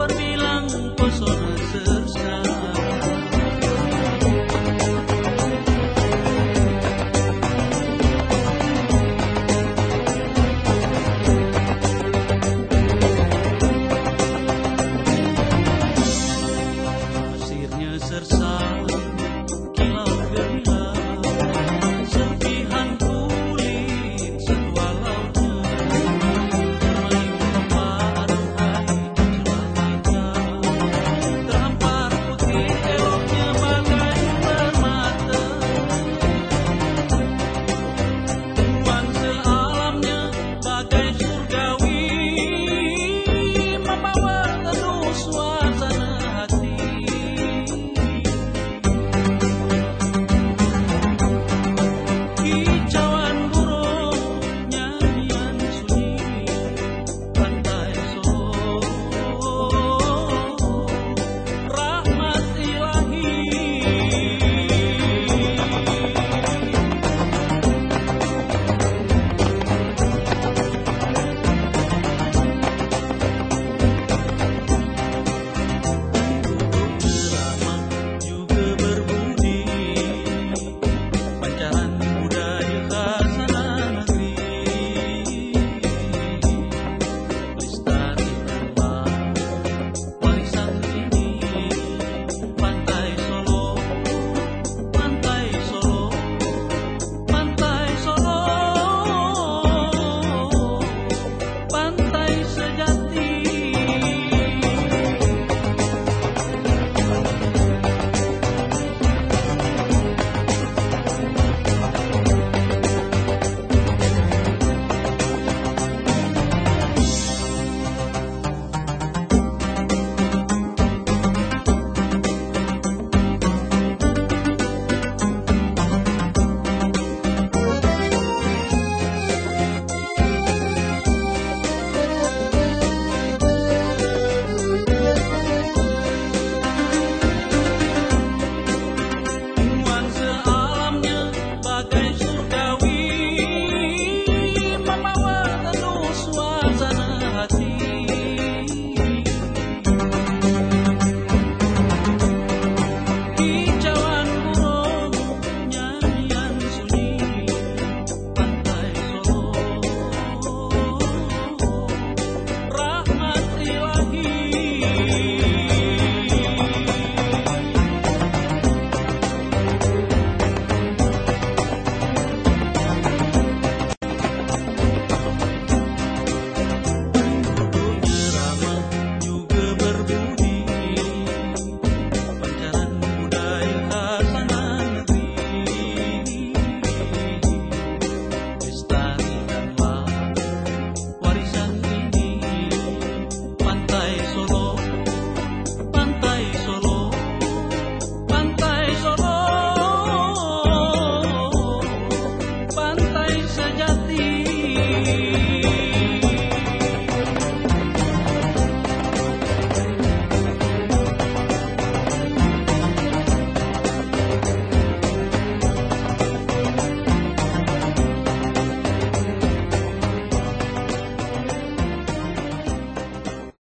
berbilang pesona